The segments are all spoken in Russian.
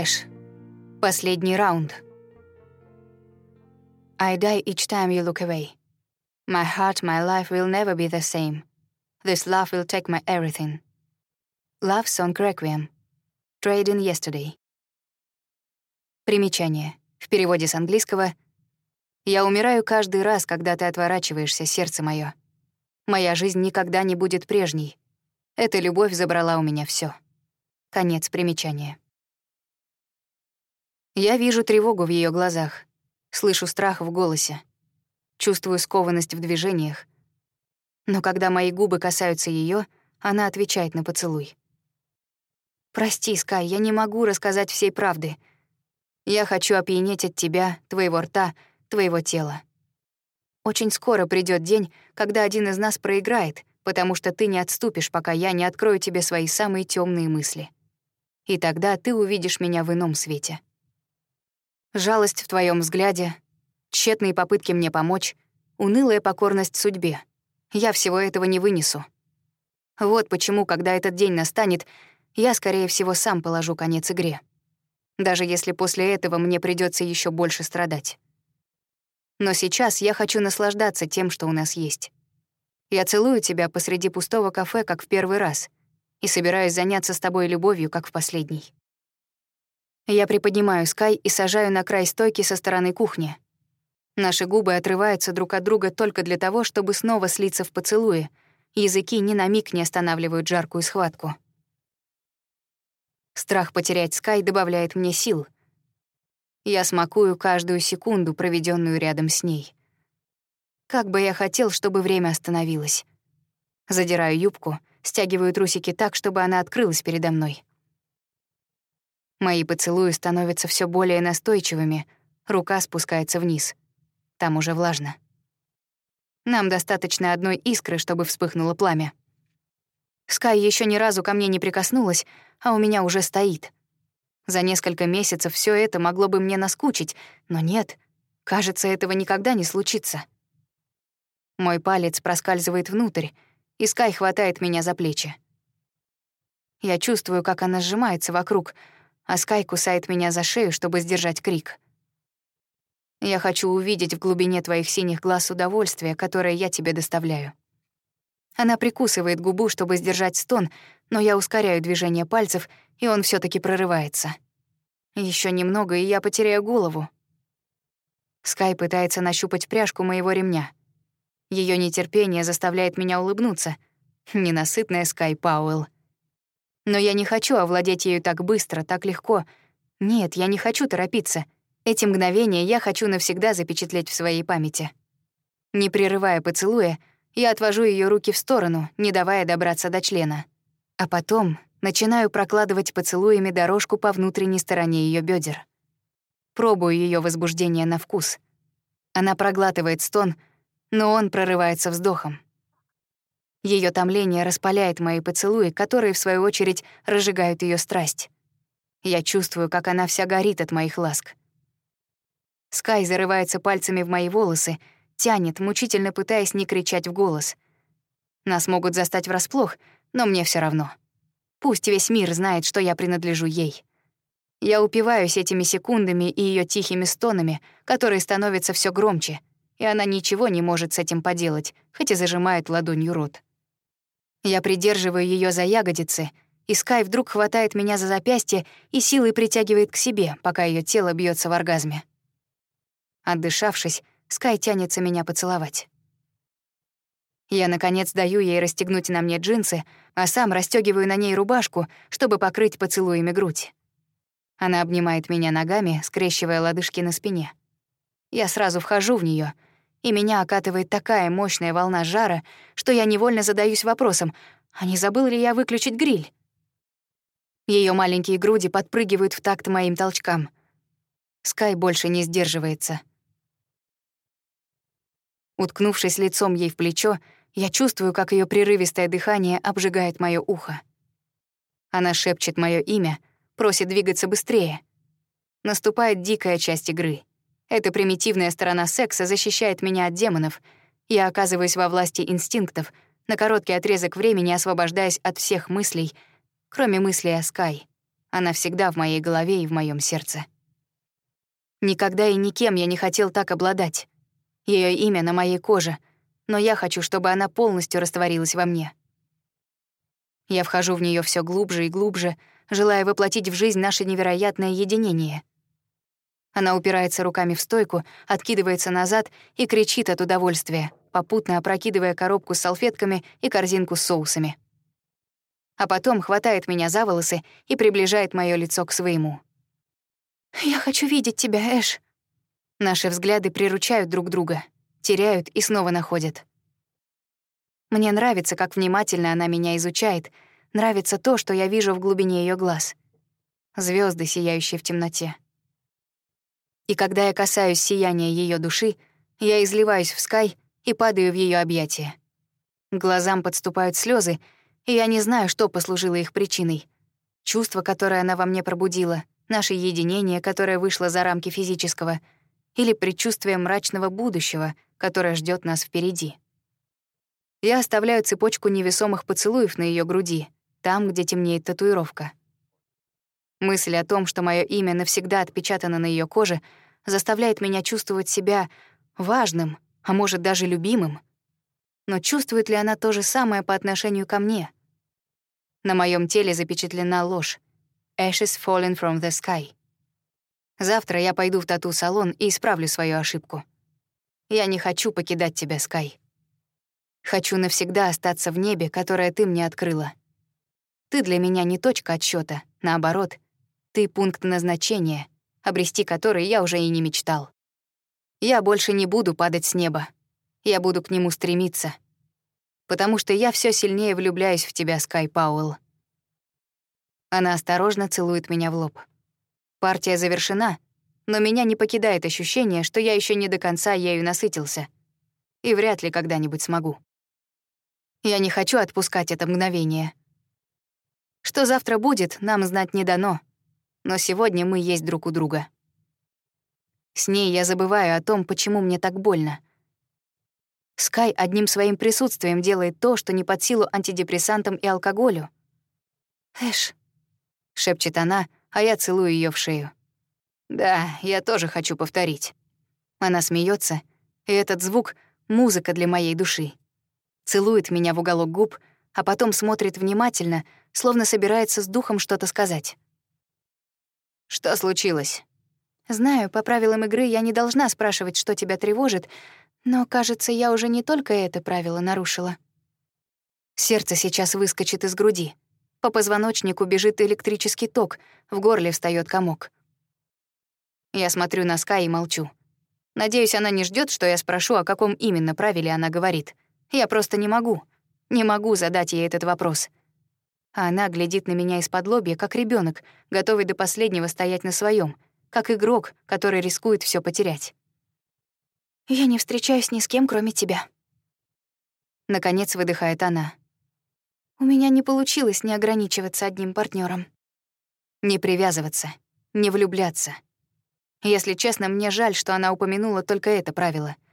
Эш. Последний раунд. I die each time you look away. My heart, my life will never be the same. This love will take my everything. Love Song Requiem. Trade in Yesterday. Примечание. В переводе с английского «Я умираю каждый раз, когда ты отворачиваешься, сердце моё. Моя жизнь никогда не будет прежней. Эта любовь забрала у меня всё». Конец примечания. Я вижу тревогу в её глазах, слышу страх в голосе, чувствую скованность в движениях. Но когда мои губы касаются её, она отвечает на поцелуй. «Прости, Скай, я не могу рассказать всей правды. Я хочу опьянеть от тебя, твоего рта, твоего тела. Очень скоро придёт день, когда один из нас проиграет, потому что ты не отступишь, пока я не открою тебе свои самые тёмные мысли. И тогда ты увидишь меня в ином свете. Жалость в твоём взгляде, тщетные попытки мне помочь, унылая покорность судьбе. Я всего этого не вынесу. Вот почему, когда этот день настанет, я, скорее всего, сам положу конец игре. Даже если после этого мне придётся ещё больше страдать. Но сейчас я хочу наслаждаться тем, что у нас есть. Я целую тебя посреди пустого кафе, как в первый раз, и собираюсь заняться с тобой любовью, как в последний. Я приподнимаю Скай и сажаю на край стойки со стороны кухни. Наши губы отрываются друг от друга только для того, чтобы снова слиться в поцелуе. Языки ни на миг не останавливают жаркую схватку. Страх потерять Скай добавляет мне сил — я смакую каждую секунду, проведенную рядом с ней. Как бы я хотел, чтобы время остановилось. Задираю юбку, стягиваю трусики так, чтобы она открылась передо мной. Мои поцелуи становятся все более настойчивыми, рука спускается вниз. Там уже влажно. Нам достаточно одной искры, чтобы вспыхнуло пламя. Скай еще ни разу ко мне не прикоснулась, а у меня уже стоит — за несколько месяцев все это могло бы мне наскучить, но нет, кажется, этого никогда не случится. Мой палец проскальзывает внутрь, и Скай хватает меня за плечи. Я чувствую, как она сжимается вокруг, а Скай кусает меня за шею, чтобы сдержать крик. Я хочу увидеть в глубине твоих синих глаз удовольствие, которое я тебе доставляю. Она прикусывает губу, чтобы сдержать стон, но я ускоряю движение пальцев, и он все таки прорывается. Еще немного, и я потеряю голову. Скай пытается нащупать пряжку моего ремня. Ее нетерпение заставляет меня улыбнуться. Ненасытная Скай Пауэлл. Но я не хочу овладеть ею так быстро, так легко. Нет, я не хочу торопиться. Эти мгновения я хочу навсегда запечатлеть в своей памяти. Не прерывая поцелуя, я отвожу ее руки в сторону, не давая добраться до члена. А потом начинаю прокладывать поцелуями дорожку по внутренней стороне ее бедер. Пробую ее возбуждение на вкус. Она проглатывает стон, но он прорывается вздохом. Ее томление распаляет мои поцелуи, которые, в свою очередь, разжигают ее страсть. Я чувствую, как она вся горит от моих ласк. Скай зарывается пальцами в мои волосы, тянет, мучительно пытаясь не кричать в голос. Нас могут застать врасплох, но мне все равно. Пусть весь мир знает, что я принадлежу ей. Я упиваюсь этими секундами и ее тихими стонами, которые становятся все громче, и она ничего не может с этим поделать, хоть и зажимает ладонью рот. Я придерживаю ее за ягодицы, и Скай вдруг хватает меня за запястье и силой притягивает к себе, пока ее тело бьется в оргазме. Отдышавшись, Скай тянется меня поцеловать. Я, наконец, даю ей расстегнуть на мне джинсы, а сам расстёгиваю на ней рубашку, чтобы покрыть поцелуями грудь. Она обнимает меня ногами, скрещивая лодыжки на спине. Я сразу вхожу в неё, и меня окатывает такая мощная волна жара, что я невольно задаюсь вопросом, а не забыл ли я выключить гриль? Её маленькие груди подпрыгивают в такт моим толчкам. Скай больше не сдерживается. Уткнувшись лицом ей в плечо, я чувствую, как ее прерывистое дыхание обжигает мое ухо. Она шепчет мое имя, просит двигаться быстрее. Наступает дикая часть игры. Эта примитивная сторона секса защищает меня от демонов. Я оказываюсь во власти инстинктов, на короткий отрезок времени освобождаясь от всех мыслей, кроме мыслей о Скай. Она всегда в моей голове и в моем сердце. Никогда и никем я не хотел так обладать. Ее имя на моей коже, но я хочу, чтобы она полностью растворилась во мне. Я вхожу в нее все глубже и глубже, желая воплотить в жизнь наше невероятное единение. Она упирается руками в стойку, откидывается назад и кричит от удовольствия, попутно опрокидывая коробку с салфетками и корзинку с соусами. А потом хватает меня за волосы и приближает мое лицо к своему. «Я хочу видеть тебя, Эш». Наши взгляды приручают друг друга, теряют и снова находят. Мне нравится, как внимательно она меня изучает, нравится то, что я вижу в глубине ее глаз. звезды, сияющие в темноте. И когда я касаюсь сияния ее души, я изливаюсь в скай и падаю в ее объятия. Глазам подступают слезы, и я не знаю, что послужило их причиной. Чувство, которое она во мне пробудила, наше единение, которое вышло за рамки физического, или предчувствие мрачного будущего, которое ждет нас впереди. Я оставляю цепочку невесомых поцелуев на ее груди, там, где темнеет татуировка. Мысль о том, что мое имя навсегда отпечатано на ее коже, заставляет меня чувствовать себя важным, а может даже любимым. Но чувствует ли она то же самое по отношению ко мне? На моем теле запечатлена ложь. Ashes falling from the sky. Завтра я пойду в тату-салон и исправлю свою ошибку. Я не хочу покидать тебя, Скай. Хочу навсегда остаться в небе, которое ты мне открыла. Ты для меня не точка отсчета, наоборот, ты пункт назначения, обрести который я уже и не мечтал. Я больше не буду падать с неба. Я буду к нему стремиться. Потому что я все сильнее влюбляюсь в тебя, Скай Пауэлл. Она осторожно целует меня в лоб. Партия завершена, но меня не покидает ощущение, что я еще не до конца ею насытился. И вряд ли когда-нибудь смогу. Я не хочу отпускать это мгновение. Что завтра будет, нам знать не дано. Но сегодня мы есть друг у друга. С ней я забываю о том, почему мне так больно. Скай одним своим присутствием делает то, что не под силу антидепрессантам и алкоголю. «Эш», — шепчет она, а я целую ее в шею. «Да, я тоже хочу повторить». Она смеется, и этот звук — музыка для моей души. Целует меня в уголок губ, а потом смотрит внимательно, словно собирается с духом что-то сказать. «Что случилось?» «Знаю, по правилам игры я не должна спрашивать, что тебя тревожит, но, кажется, я уже не только это правило нарушила». Сердце сейчас выскочит из груди. По позвоночнику бежит электрический ток, в горле встаёт комок. Я смотрю на Скай и молчу. Надеюсь, она не ждёт, что я спрошу, о каком именно правиле она говорит. Я просто не могу. Не могу задать ей этот вопрос. А она глядит на меня из-под лобья, как ребенок, готовый до последнего стоять на своем, как игрок, который рискует все потерять. «Я не встречаюсь ни с кем, кроме тебя». Наконец выдыхает она. «У меня не получилось не ограничиваться одним партнером. Не привязываться, не влюбляться. Если честно, мне жаль, что она упомянула только это правило —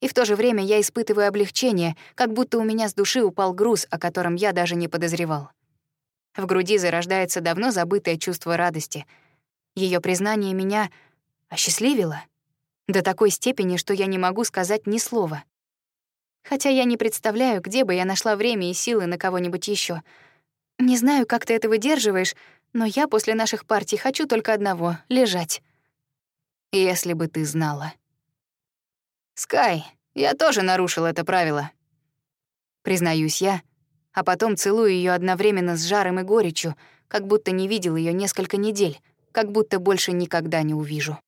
и в то же время я испытываю облегчение, как будто у меня с души упал груз, о котором я даже не подозревал. В груди зарождается давно забытое чувство радости. Ее признание меня осчастливило до такой степени, что я не могу сказать ни слова. Хотя я не представляю, где бы я нашла время и силы на кого-нибудь еще. Не знаю, как ты это выдерживаешь, но я после наших партий хочу только одного — лежать. Если бы ты знала. «Скай, я тоже нарушил это правило». Признаюсь я, а потом целую ее одновременно с жаром и горечью, как будто не видел ее несколько недель, как будто больше никогда не увижу.